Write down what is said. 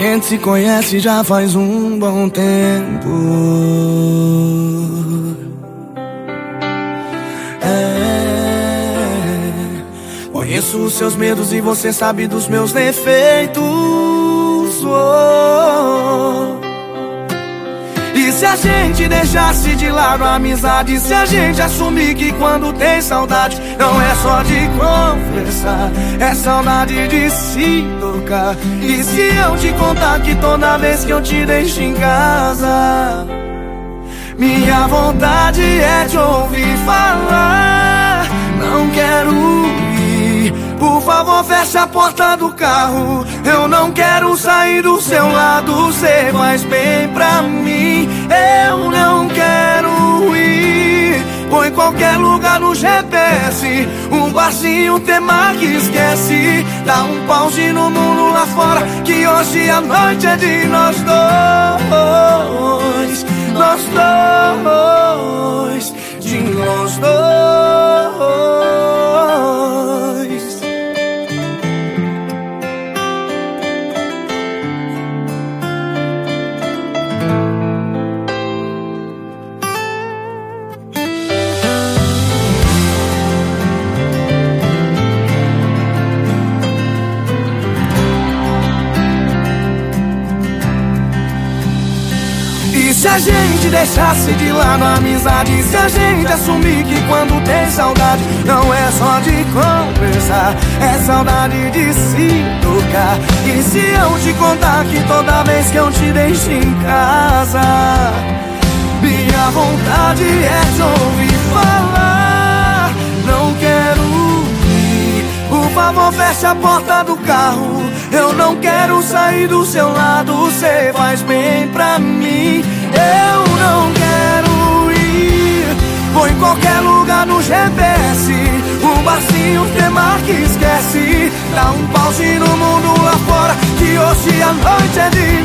gente se conhece já faz um bom tempo. É. Conheço os seus medos e você sabe dos meus defeitos. Oh. A gente deixasse de lado a amizade? Se a gente assumir que quando tem saudade não é só de conversar, é saudade de se tocar. E se eu te contar que toda vez que eu te deixo em casa, minha vontade é te ouvir falar. Não quero ir, por favor, fecha a porta do carro. Eu não quero sair do seu lado, você faz bem pra qualquer lugar no GPS. Um barzinho, tema que esquece. Dá um pause no mundo lá fora. Que hoje a noite é de nós dois. Nós dois. Se a gente deixasse de lado a amizade Se a gente assumir que quando tem saudade Não é só de conversar É saudade de se tocar E se eu te contar que toda vez que eu te deixo em casa Minha vontade é te favor feche a porta do carro Eu não quero sair do seu lado Você faz bem pra mim eu não quero ir. Vou em qualquer lugar no GPS. Um barzinho tema que esquece. Dá um pause no mundo lá fora. Que hoje a noite é dois.